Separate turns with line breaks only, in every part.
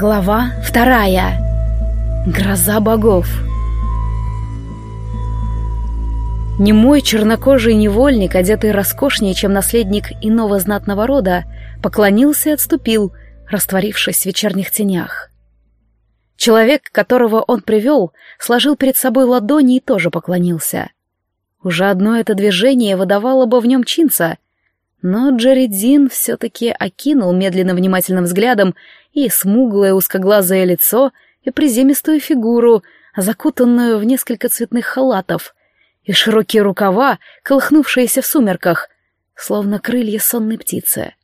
Глава вторая. Гроза богов. Немой чернокожий невольник, одетый роскошнее, чем наследник иного знатного рода, поклонился и отступил, растворившись в вечерних тенях. Человек, которого он привел, сложил перед собой ладони и тоже поклонился. Уже одно это движение выдавало бы в нем чинца — но Джеридин все-таки окинул медленно внимательным взглядом и смуглое узкоглазое лицо, и приземистую фигуру, закутанную в несколько цветных халатов, и широкие рукава, колыхнувшиеся в сумерках, словно крылья сонной птицы.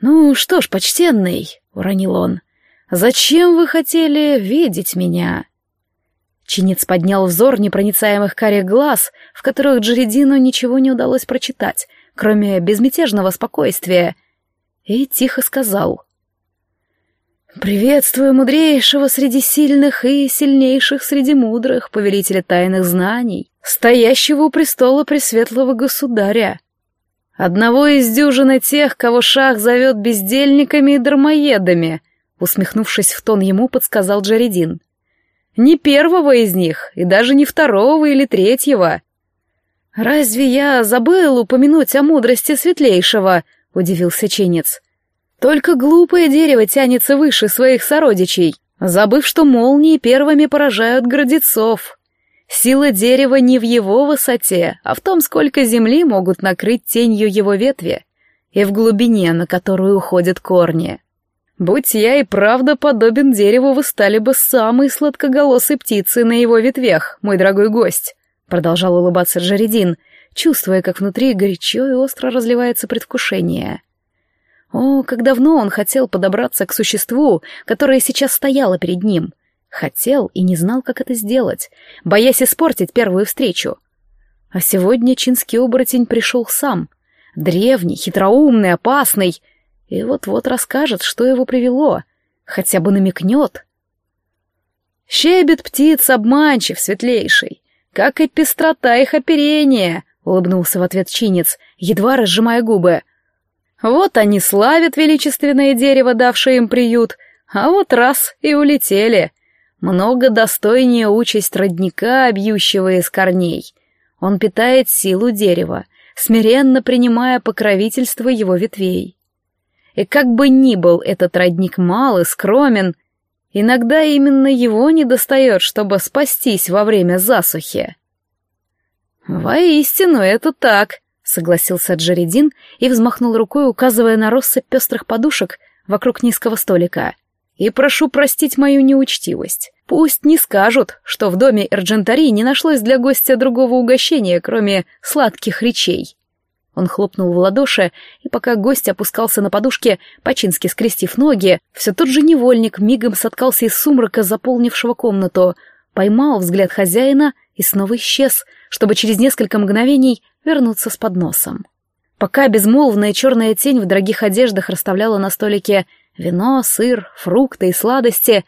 «Ну что ж, почтенный», — уронил он, — «зачем вы хотели видеть меня?» Чинец поднял взор непроницаемых карих глаз, в которых Джеридину ничего не удалось прочитать, кроме безмятежного спокойствия, и тихо сказал. «Приветствую мудрейшего среди сильных и сильнейших среди мудрых, повелителя тайных знаний, стоящего у престола пресветлого государя, одного из дюжины тех, кого шах зовет бездельниками и дармоедами», усмехнувшись в тон ему, подсказал Джаридин. «Не первого из них, и даже не второго или третьего, «Разве я забыл упомянуть о мудрости светлейшего?» — удивился чинец. «Только глупое дерево тянется выше своих сородичей, забыв, что молнии первыми поражают гордецов. Сила дерева не в его высоте, а в том, сколько земли могут накрыть тенью его ветви, и в глубине, на которую уходят корни. Будь я и правда подобен дереву, вы стали бы самой сладкоголосой птицей на его ветвях, мой дорогой гость». Продолжал улыбаться Джаридин, чувствуя, как внутри горячо и остро разливается предвкушение. О, как давно он хотел подобраться к существу, которое сейчас стояло перед ним. Хотел и не знал, как это сделать, боясь испортить первую встречу. А сегодня чинский оборотень пришел сам. Древний, хитроумный, опасный. И вот-вот расскажет, что его привело. Хотя бы намекнет. Щебет птиц обманчив, светлейший как и пестрота их оперения», — улыбнулся в ответ чинец, едва разжимая губы. «Вот они славят величественное дерево, давшее им приют, а вот раз и улетели. Много достойнее участь родника, бьющего из корней. Он питает силу дерева, смиренно принимая покровительство его ветвей. И как бы ни был этот родник мал и скромен, Иногда именно его недостает, чтобы спастись во время засухи. «Воистину, это так», — согласился Джеридин и взмахнул рукой, указывая на россыпь пестрых подушек вокруг низкого столика. «И прошу простить мою неучтивость. Пусть не скажут, что в доме Эрджентари не нашлось для гостя другого угощения, кроме сладких речей». Он хлопнул в ладоши, и пока гость опускался на подушке, почински скрестив ноги, все тот же невольник мигом соткался из сумрака, заполнившего комнату, поймал взгляд хозяина и снова исчез, чтобы через несколько мгновений вернуться с подносом. Пока безмолвная черная тень в дорогих одеждах расставляла на столике вино, сыр, фрукты и сладости,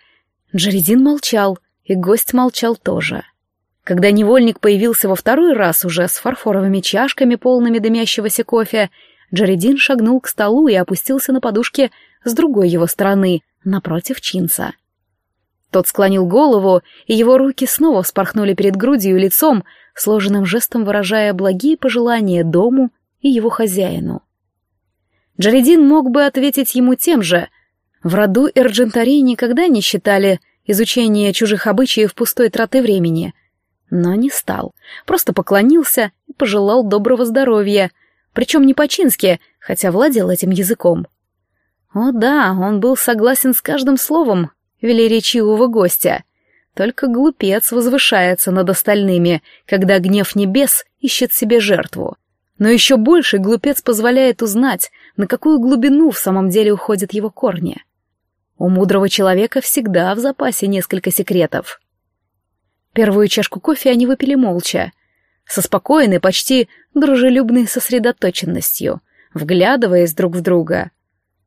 Джеридин молчал, и гость молчал тоже. — когда невольник появился во второй раз уже с фарфоровыми чашками, полными дымящегося кофе, Джаредин шагнул к столу и опустился на подушке с другой его стороны, напротив Чинца. Тот склонил голову, и его руки снова вспорхнули перед грудью и лицом, сложенным жестом выражая благие пожелания дому и его хозяину. Джаредин мог бы ответить ему тем же. В роду Эрджентари никогда не считали изучение чужих обычаев пустой траты времени — но не стал, просто поклонился и пожелал доброго здоровья, причем не по-чински, хотя владел этим языком. О да, он был согласен с каждым словом велеречивого гостя. Только глупец возвышается над остальными, когда гнев небес ищет себе жертву. Но еще больше глупец позволяет узнать, на какую глубину в самом деле уходят его корни. У мудрого человека всегда в запасе несколько секретов — Первую чашку кофе они выпили молча, со спокойной, почти дружелюбной сосредоточенностью, вглядываясь друг в друга.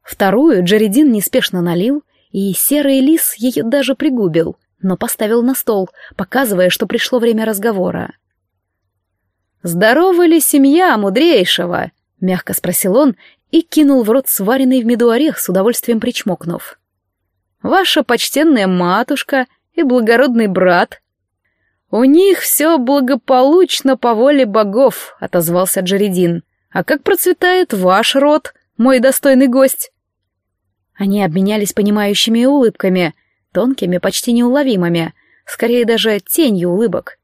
Вторую Джеридин неспешно налил, и серый лис ее даже пригубил, но поставил на стол, показывая, что пришло время разговора. «Здорова ли семья мудрейшего?» — мягко спросил он и кинул в рот сваренный в меду орех, с удовольствием причмокнув. ваша почтенная матушка и благородный брат. У них все благополучно по воле богов, отозвался Джеридин. А как процветает ваш род, мой достойный гость? Они обменялись понимающими улыбками, тонкими, почти неуловимыми, скорее даже тенью улыбок.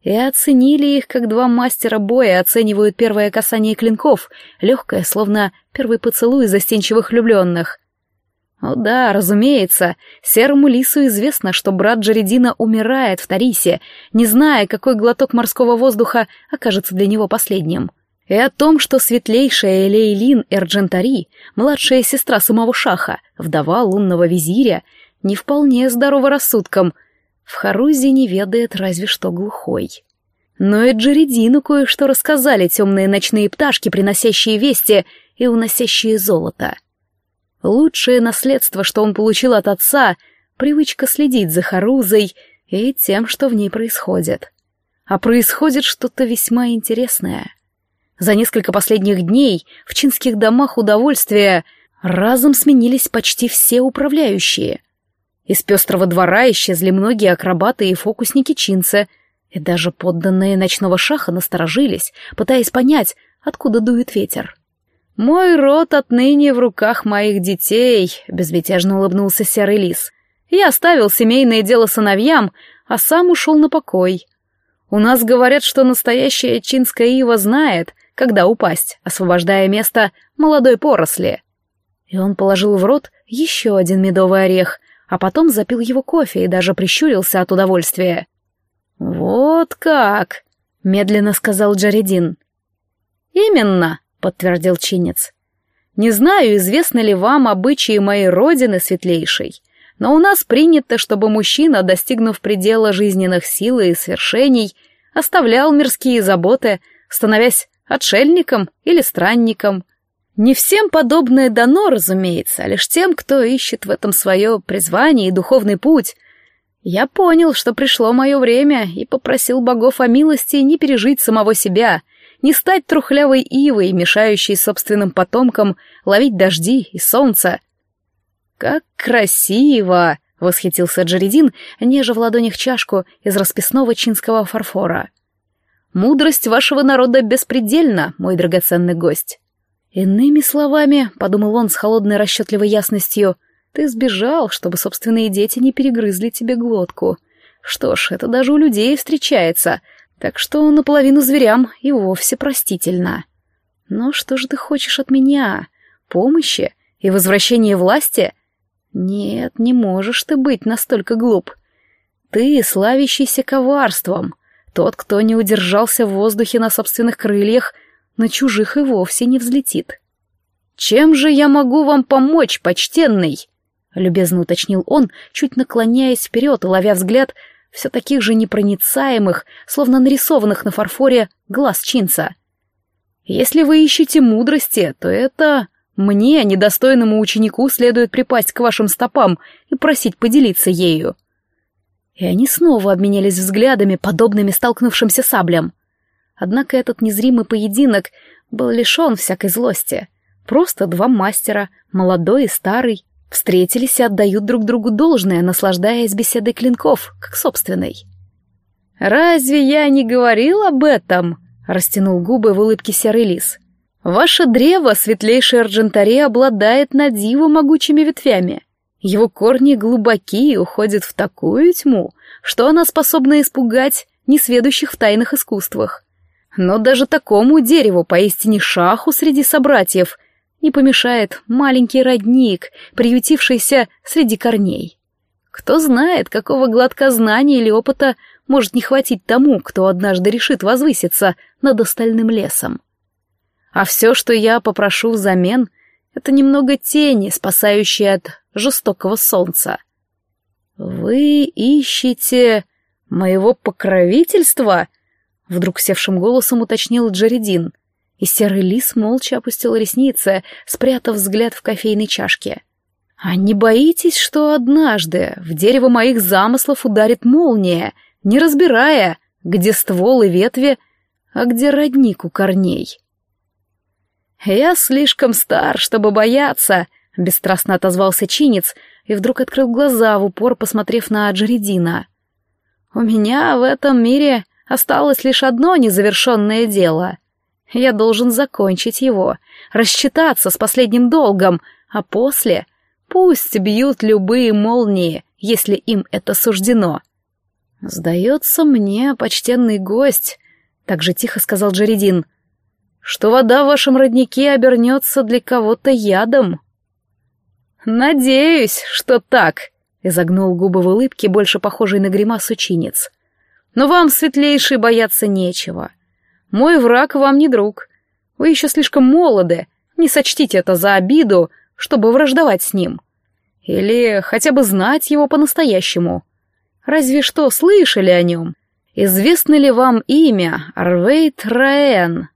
И оценили их, как два мастера боя оценивают первое касание клинков, легкое, словно первый поцелуй застенчивых влюбленных. О да, разумеется, серому лису известно, что брат Джередина умирает в Тарисе, не зная, какой глоток морского воздуха окажется для него последним. И о том, что светлейшая Элейлин Эрджентари, младшая сестра самого Шаха, вдова лунного визиря, не вполне здорова рассудком, в Харузе не ведает разве что глухой. Но и Джередину кое-что рассказали темные ночные пташки, приносящие вести и уносящие золото — Лучшее наследство, что он получил от отца, привычка следить за Харузой и тем, что в ней происходит. А происходит что-то весьма интересное. За несколько последних дней в чинских домах удовольствия разом сменились почти все управляющие. Из пестрого двора исчезли многие акробаты и фокусники чинца, и даже подданные ночного шаха насторожились, пытаясь понять, откуда дует ветер. «Мой род отныне в руках моих детей», — безмятежно улыбнулся серый лис. «Я оставил семейное дело сыновьям, а сам ушел на покой. У нас говорят, что настоящая чинская ива знает, когда упасть, освобождая место молодой поросли». И он положил в рот еще один медовый орех, а потом запил его кофе и даже прищурился от удовольствия. «Вот как!» — медленно сказал Джаредин. «Именно!» — подтвердил чинец. «Не знаю, известны ли вам обычаи моей родины светлейшей, но у нас принято, чтобы мужчина, достигнув предела жизненных сил и свершений, оставлял мирские заботы, становясь отшельником или странником. Не всем подобное дано, разумеется, а лишь тем, кто ищет в этом свое призвание и духовный путь. Я понял, что пришло мое время, и попросил богов о милости не пережить самого себя — не стать трухлявой ивой, мешающей собственным потомкам ловить дожди и солнце. «Как красиво!» — восхитился Джеридин, нежа в ладонях чашку из расписного чинского фарфора. «Мудрость вашего народа беспредельна, мой драгоценный гость». «Иными словами», — подумал он с холодной расчетливой ясностью, — «ты сбежал, чтобы собственные дети не перегрызли тебе глотку. Что ж, это даже у людей встречается, так что наполовину зверям и вовсе простительно. Но что же ты хочешь от меня? Помощи и возвращения власти? Нет, не можешь ты быть настолько глуп. Ты, славящийся коварством, тот, кто не удержался в воздухе на собственных крыльях, на чужих и вовсе не взлетит. «Чем же я могу вам помочь, почтенный?» — любезно уточнил он, чуть наклоняясь вперед и ловя взгляд все таких же непроницаемых, словно нарисованных на фарфоре, глаз Чинца. Если вы ищете мудрости, то это мне, недостойному ученику, следует припасть к вашим стопам и просить поделиться ею. И они снова обменялись взглядами, подобными столкнувшимся саблям. Однако этот незримый поединок был лишен всякой злости. Просто два мастера, молодой и старый, Встретились и отдают друг другу должное, наслаждаясь беседой клинков, как собственной. «Разве я не говорил об этом?» — растянул губы в улыбке серый лис. «Ваше древо, светлейшей арджентаре, обладает на диво могучими ветвями. Его корни глубоки и уходят в такую тьму, что она способна испугать несведущих в тайных искусствах. Но даже такому дереву, поистине шаху среди собратьев, не помешает маленький родник, приютившийся среди корней. Кто знает, какого гладка знаний или опыта может не хватить тому, кто однажды решит возвыситься над остальным лесом. А все, что я попрошу взамен, это немного тени, спасающие от жестокого солнца. «Вы ищете моего покровительства?» — вдруг севшим голосом уточнил Джеридин — и серый лис молча опустил ресницы, спрятав взгляд в кофейной чашке. «А не боитесь, что однажды в дерево моих замыслов ударит молния, не разбирая, где ствол и ветви, а где родник у корней?» «Я слишком стар, чтобы бояться», — бесстрастно отозвался чинец, и вдруг открыл глаза, в упор посмотрев на Джеридина. «У меня в этом мире осталось лишь одно незавершенное дело. Я должен закончить его, рассчитаться с последним долгом, а после пусть бьют любые молнии, если им это суждено». «Сдается мне, почтенный гость», — так же тихо сказал Джеридин, — «что вода в вашем роднике обернется для кого-то ядом». «Надеюсь, что так», — изогнул губы в улыбке, больше похожей на гримасу чинец. «Но вам, светлейший, бояться нечего. Мой враг вам не друг. Вы еще слишком молоды, не сочтите это за обиду, чтобы враждовать с ним. Или хотя бы знать его по-настоящему. Разве что слышали о нем. Известно ли вам имя Арвейт Раэн?»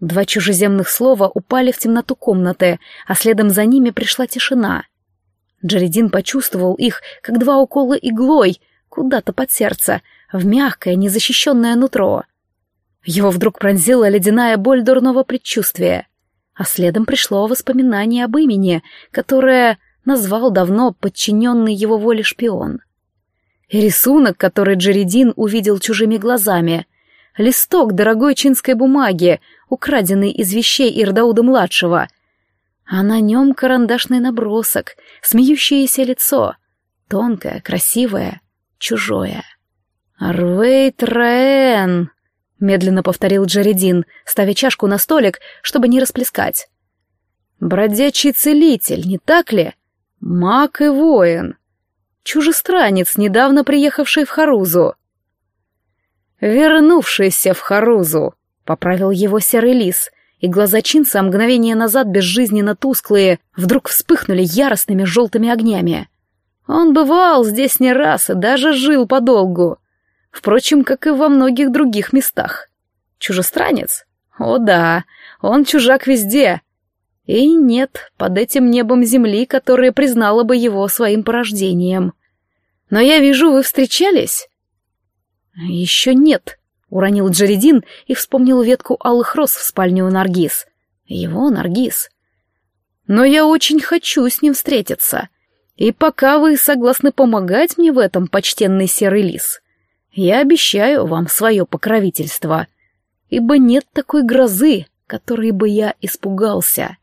Два чужеземных слова упали в темноту комнаты, а следом за ними пришла тишина. Джеридин почувствовал их, как два укола иглой, куда-то под сердце, в мягкое, незащищенное нутро. Его вдруг пронзила ледяная боль дурного предчувствия, а следом пришло воспоминание об имени, которое назвал давно подчиненный его воле шпион. И рисунок, который Джеридин увидел чужими глазами — листок дорогой чинской бумаги, украденный из вещей Ирдауда-младшего. А на нем карандашный набросок, смеющееся лицо, тонкое, красивое, чужое. «Арвейт Раэн», — медленно повторил Джаредин, ставя чашку на столик, чтобы не расплескать. «Бродячий целитель, не так ли? Маг и воин. Чужестранец, недавно приехавший в Харузу. «Вернувшийся в Харузу», — поправил его серый лис, и глаза Чинца, мгновение назад безжизненно тусклые, вдруг вспыхнули яростными желтыми огнями. Он бывал здесь не раз и даже жил подолгу. Впрочем, как и во многих других местах. Чужестранец? О да, он чужак везде. И нет под этим небом земли, которая признала бы его своим порождением. Но я вижу, вы встречались. «Еще нет», — уронил Джеридин и вспомнил ветку алых роз в спальне у Наргиз. Его Наргиз. «Но я очень хочу с ним встретиться. И пока вы согласны помогать мне в этом, почтенный серый лис, я обещаю вам свое покровительство, ибо нет такой грозы, которой бы я испугался».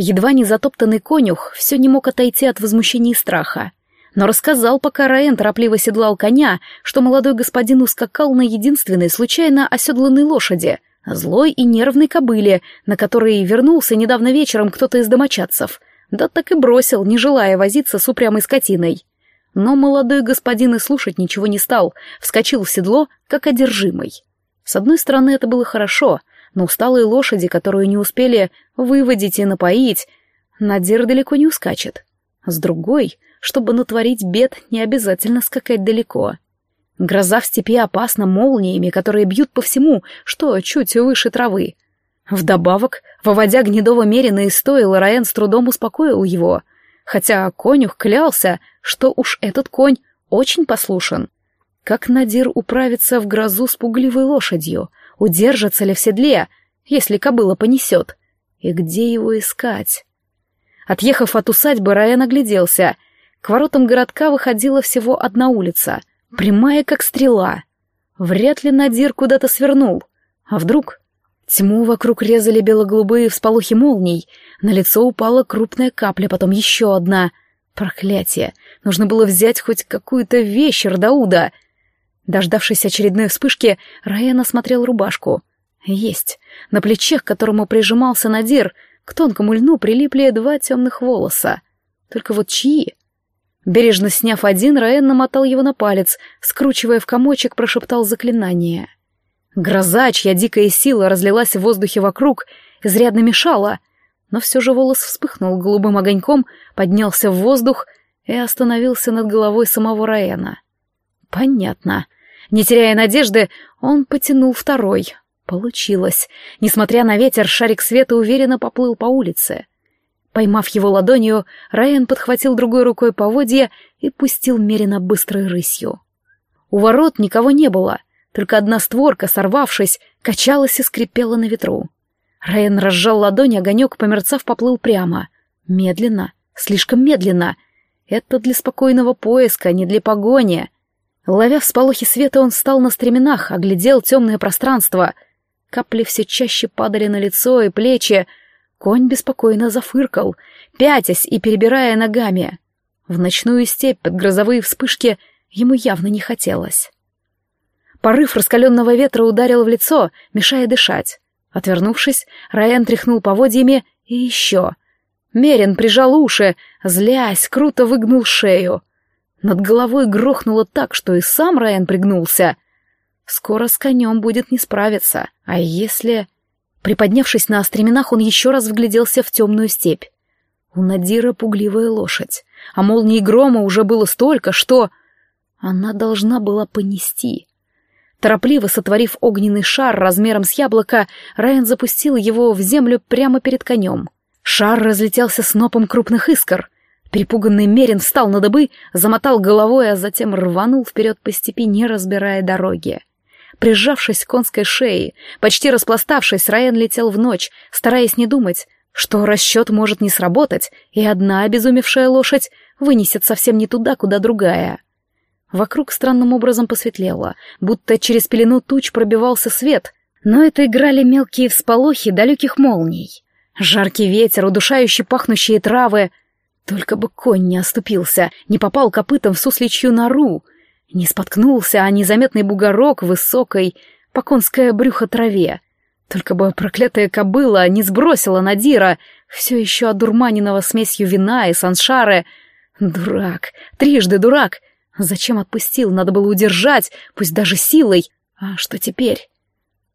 Едва не затоптанный конюх все не мог отойти от возмущения и страха. Но рассказал, пока Раен торопливо седлал коня, что молодой господин ускакал на единственной случайно оседланной лошади, злой и нервной кобыле, на которой вернулся недавно вечером кто-то из домочадцев. Да так и бросил, не желая возиться с упрямой скотиной. Но молодой господин и слушать ничего не стал, вскочил в седло, как одержимый. С одной стороны, это было хорошо — но усталые лошади, которую не успели выводить и напоить, Надир далеко не ускачет. С другой, чтобы натворить бед, не обязательно скакать далеко. Гроза в степи опасна молниями, которые бьют по всему, что чуть выше травы. Вдобавок, выводя гнедого мерина из стойла, Раен с трудом успокоил его, хотя конюх клялся, что уж этот конь очень послушен. Как Надир управится в грозу с пугливой лошадью, удержится ли в седле, если кобыла понесет, и где его искать. Отъехав от усадьбы, Раен огляделся. К воротам городка выходила всего одна улица, прямая как стрела. Вряд ли Надир куда-то свернул. А вдруг? Тьму вокруг резали бело-голубые всполохи молний, на лицо упала крупная капля, потом еще одна. Проклятие! Нужно было взять хоть какую-то вещь Рдауда — Дождавшись очередной вспышки, Раен осмотрел рубашку. Есть. На плечах, к которому прижимался Надир, к тонкому льну прилипли два темных волоса. Только вот чьи? Бережно сняв один, Раен намотал его на палец, скручивая в комочек, прошептал заклинание. Гроза, чья дикая сила разлилась в воздухе вокруг, изрядно мешала, но все же волос вспыхнул голубым огоньком, поднялся в воздух и остановился над головой самого Раена. Понятно. Не теряя надежды, он потянул второй. Получилось. Несмотря на ветер, шарик света уверенно поплыл по улице. Поймав его ладонью, Райан подхватил другой рукой поводья и пустил мерено быстрой рысью. У ворот никого не было. Только одна створка, сорвавшись, качалась и скрипела на ветру. Райан разжал ладонь, огонек, померцав, поплыл прямо. Медленно, слишком медленно. Это для спокойного поиска, не для погони. Ловя всполохи света, он встал на стременах, оглядел темное пространство. Капли все чаще падали на лицо и плечи. Конь беспокойно зафыркал, пятясь и перебирая ногами. В ночную степь под грозовые вспышки ему явно не хотелось. Порыв раскаленного ветра ударил в лицо, мешая дышать. Отвернувшись, Райан тряхнул поводьями и еще. Мерин прижал уши, злясь, круто выгнул шею. Над головой грохнуло так, что и сам Райан пригнулся. Скоро с конем будет не справиться. А если... Приподнявшись на стременах, он еще раз вгляделся в темную степь. У Надира пугливая лошадь, а молнии грома уже было столько, что... Она должна была понести. Торопливо сотворив огненный шар размером с яблоко, Райан запустил его в землю прямо перед конем. Шар разлетелся снопом крупных искр. Перепуганный Мерин встал на дыбы, замотал головой, а затем рванул вперед по степи, не разбирая дороги. Прижавшись к конской шее, почти распластавшись, Райан летел в ночь, стараясь не думать, что расчет может не сработать, и одна обезумевшая лошадь вынесет совсем не туда, куда другая. Вокруг странным образом посветлело, будто через пелену туч пробивался свет, но это играли мелкие всполохи далеких молний. Жаркий ветер, удушающий пахнущие травы. Только бы конь не оступился, не попал копытом в сусличью нору, не споткнулся, а незаметный бугорок высокой, по конское брюхо траве. Только бы проклятая кобыла не сбросила Надира, все еще одурманенного смесью вина и саншары. Дурак, трижды дурак, Зачем отпустил? Надо было удержать, пусть даже силой. А что теперь?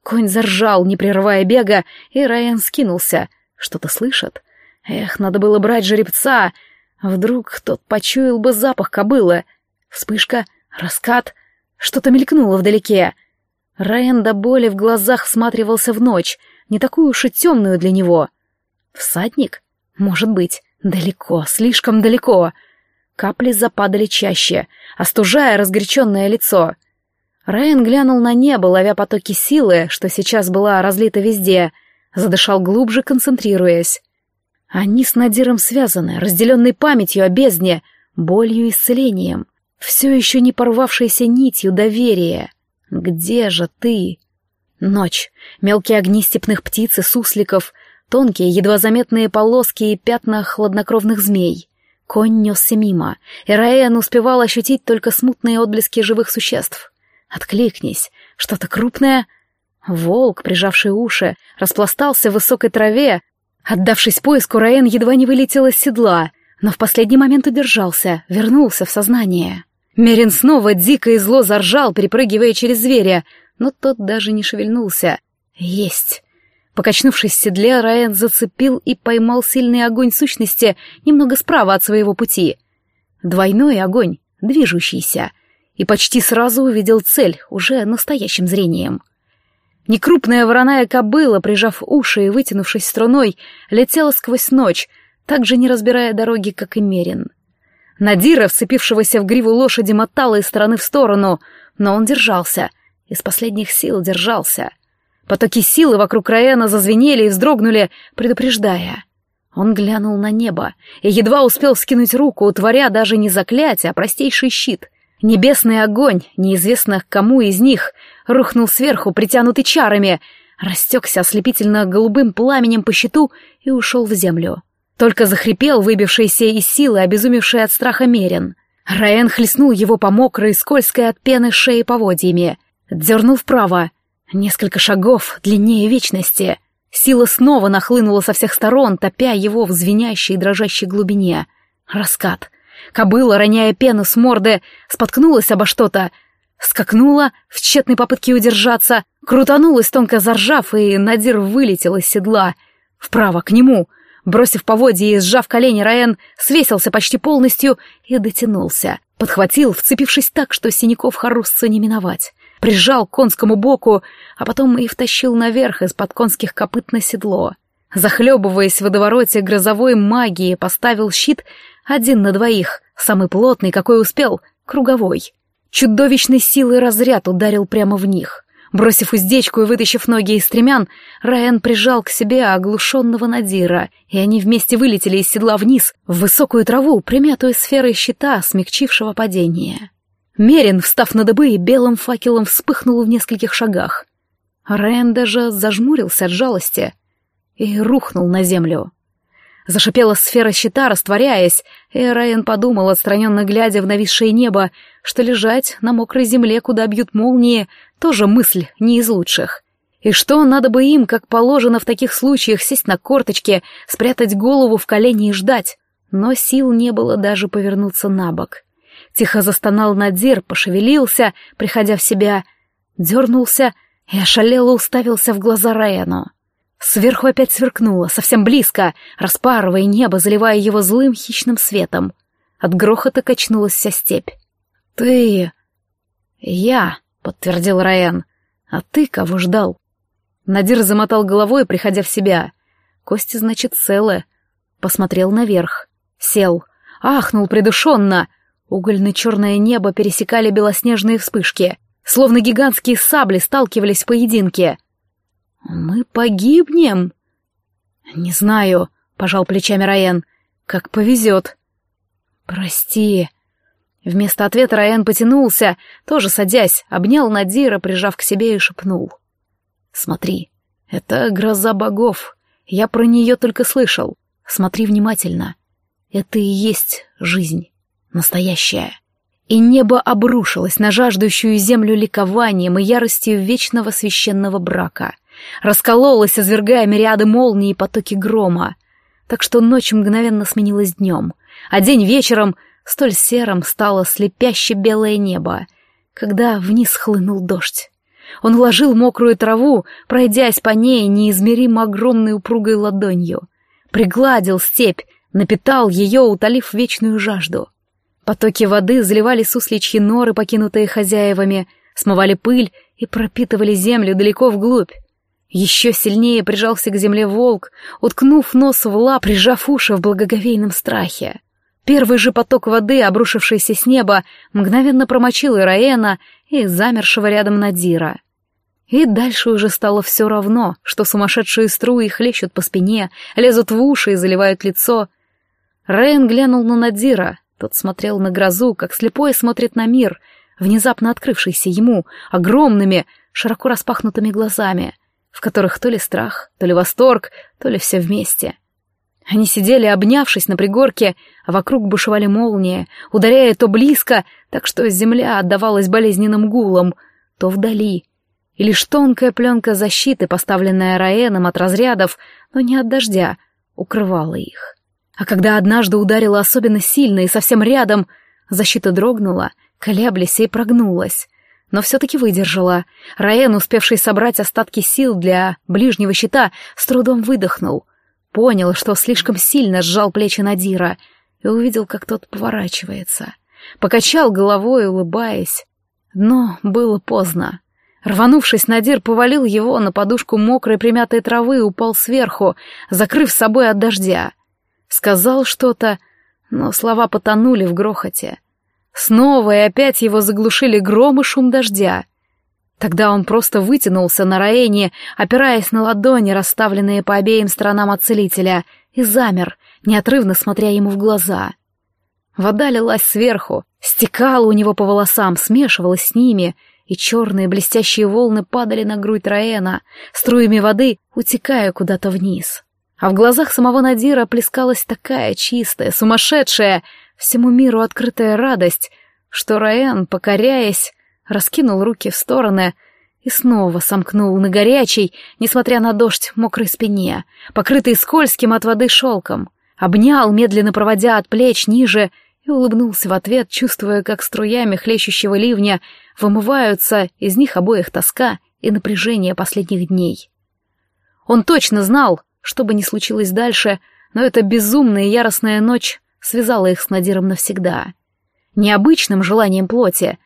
Конь заржал, не прерывая бега, и Райан скинулся. Что-то слышит? Эх, надо было брать жеребца. Вдруг тот почуял бы запах кобылы. Вспышка, раскат, что-то мелькнуло вдалеке. Райан до боли в глазах всматривался в ночь, не такую уж и темную для него. Всадник? Может быть. Далеко, слишком далеко. Капли западали чаще, остужая разгоряченное лицо. Райан глянул на небо, ловя потоки силы, что сейчас была разлита везде, задышал глубже, концентрируясь. Они с Надиром связаны, разделенной памятью о бездне, болью и исцелением, все еще не порвавшейся нитью доверия. Где же ты? Ночь, мелкие огни степных птиц и сусликов, тонкие, едва заметные полоски и пятна хладнокровных змей. Конь несся мимо, и Раэн успевал ощутить только смутные отблески живых существ. «Откликнись! Что-то крупное!» Волк, прижавший уши, распластался в высокой траве. Отдавшись поиску, Раэн едва не вылетел из седла, но в последний момент удержался, вернулся в сознание. Мерин снова дико и зло заржал, перепрыгивая через зверя, но тот даже не шевельнулся. «Есть!» Покачнувшись в седле, Райан зацепил и поймал сильный огонь сущности немного справа от своего пути. Двойной огонь, движущийся, и почти сразу увидел цель, уже настоящим зрением. Некрупная вороная кобыла, прижав уши и вытянувшись струной, летела сквозь ночь, так же не разбирая дороги, как и Мерин. Надира, вцепившегося в гриву лошади, мотала из стороны в сторону, но он держался, из последних сил держался — Потоки силы вокруг Раэна зазвенели и вздрогнули, предупреждая. Он глянул на небо и едва успел скинуть руку, творя даже не заклятие, а простейший щит. Небесный огонь, неизвестно кому из них, рухнул сверху, притянутый чарами, растекся ослепительно голубым пламенем по щиту и ушел в землю. Только захрипел выбившийся из силы, обезумевший от страха Мерин. Раен хлестнул его по мокрой, скользкой от пены шеи поводьями. Дернул вправо — Несколько шагов длиннее вечности. Сила снова нахлынула со всех сторон, топя его в звенящей и дрожащей глубине. Раскат. Кобыла, роняя пену с морды, споткнулась обо что-то, скакнула в тщетной попытке удержаться, крутанулась, тонко заржав, и Надир вылетел из седла. Вправо, к нему. Бросив поводья и сжав колени, Раен свесился почти полностью и дотянулся. Подхватил, вцепившись так, что синяков Харусца не миновать прижал к конскому боку, а потом и втащил наверх из-под конских копыт на седло. Захлебываясь в водовороте грозовой магии, поставил щит один на двоих, самый плотный, какой успел, круговой. Чудовищной силой разряд ударил прямо в них. Бросив уздечку и вытащив ноги из стремян, Райан прижал к себе оглушенного Надира, и они вместе вылетели из седла вниз, в высокую траву, примятую сферой щита, смягчившего падение. Мерин, встав на дыбы, белым факелом вспыхнул в нескольких шагах. Райан даже зажмурился от жалости и рухнул на землю. Зашипела сфера щита, растворяясь, и Райан подумал, отстраненно глядя в нависшее небо, что лежать на мокрой земле, куда бьют молнии, тоже мысль не из лучших. И что надо бы им, как положено в таких случаях, сесть на корточки, спрятать голову в колени и ждать. Но сил не было даже повернуться на бок. Тихо застонал Надир, пошевелился, приходя в себя, дернулся и ошалело уставился в глаза Райану. Сверху опять сверкнуло, совсем близко, распарывая небо, заливая его злым хищным светом. От грохота качнулась вся степь. «Ты...» «Я», — подтвердил Райан. «А ты кого ждал?» Надир замотал головой, приходя в себя. Кости, значит, целы. Посмотрел наверх. Сел. Ахнул придушенно. Угольно-черное небо пересекали белоснежные вспышки. Словно гигантские сабли сталкивались в поединке. «Мы погибнем?» «Не знаю», — пожал плечами Раен. «Как повезет». «Прости». Вместо ответа Раен потянулся, тоже садясь, обнял Надира, прижав к себе и шепнул. «Смотри, это гроза богов. Я про нее только слышал. Смотри внимательно. Это и есть жизнь. Настоящая». И небо обрушилось на жаждущую землю ликованием и яростью вечного священного брака — раскололась, извергая мириады молний и потоки грома. Так что ночь мгновенно сменилась днем, а день вечером столь серым стало слепяще белое небо, когда вниз хлынул дождь. Он ложил мокрую траву, пройдясь по ней неизмеримо огромной упругой ладонью. Пригладил степь, напитал ее, утолив вечную жажду. Потоки воды заливали сусличьи норы, покинутые хозяевами, смывали пыль и пропитывали землю далеко вглубь. Еще сильнее прижался к земле волк, уткнув нос в лап, прижав уши в благоговейном страхе. Первый же поток воды, обрушившийся с неба, мгновенно промочил Ираэна и замершего рядом Надира. И дальше уже стало все равно, что сумасшедшие струи хлещут по спине, лезут в уши и заливают лицо. Рейн глянул на Надира, тот смотрел на грозу, как слепой смотрит на мир, внезапно открывшийся ему огромными, широко распахнутыми глазами — в которых то ли страх, то ли восторг, то ли все вместе. Они сидели, обнявшись на пригорке, а вокруг бушевали молнии, ударяя то близко, так что земля отдавалась болезненным гулом, то вдали. И лишь тонкая пленка защиты, поставленная Раэном от разрядов, но не от дождя, укрывала их. А когда однажды ударила особенно сильно и совсем рядом, защита дрогнула, колеблясь и прогнулась но все-таки выдержала. Раен, успевший собрать остатки сил для ближнего щита, с трудом выдохнул. Понял, что слишком сильно сжал плечи Надира, и увидел, как тот поворачивается. Покачал головой, улыбаясь. Но было поздно. Рванувшись, Надир повалил его на подушку мокрой примятой травы и упал сверху, закрыв собой от дождя. Сказал что-то, но слова потонули в грохоте. Снова и опять его заглушили гром и шум дождя. Тогда он просто вытянулся на Раэне, опираясь на ладони, расставленные по обеим сторонам от целителя, и замер, неотрывно смотря ему в глаза. Вода лилась сверху, стекала у него по волосам, смешивалась с ними, и черные блестящие волны падали на грудь Раэна, струями воды утекая куда-то вниз. А в глазах самого Надира плескалась такая чистая, сумасшедшая, всему миру открытая радость, что Раэн, покоряясь, раскинул руки в стороны и снова сомкнул на горячей, несмотря на дождь, мокрой спине, покрытой скользким от воды шелком, обнял, медленно проводя от плеч ниже, и улыбнулся в ответ, чувствуя, как струями хлещущего ливня вымываются из них обоих тоска и напряжение последних дней. Он точно знал, что бы ни случилось дальше, но эта безумная яростная ночь связала их с Надиром навсегда. Необычным желанием плоти,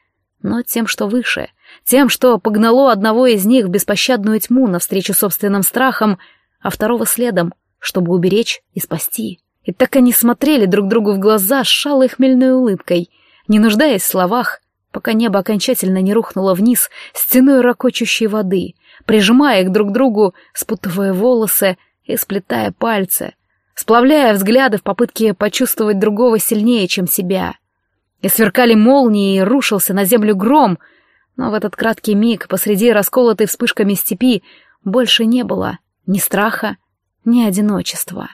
но тем, что выше, тем, что погнало одного из них в беспощадную тьму навстречу собственным страхам, а второго следом, чтобы уберечь и спасти. И так они смотрели друг другу в глаза с шалой хмельной улыбкой, не нуждаясь в словах, пока небо окончательно не рухнуло вниз стеной ракочущей воды, прижимая их друг к другу, спутывая волосы и сплетая пальцы, сплавляя взгляды в попытке почувствовать другого сильнее, чем себя. И сверкали молнии, и рушился на землю гром, но в этот краткий миг посреди расколотой вспышками степи больше не было ни страха, ни одиночества.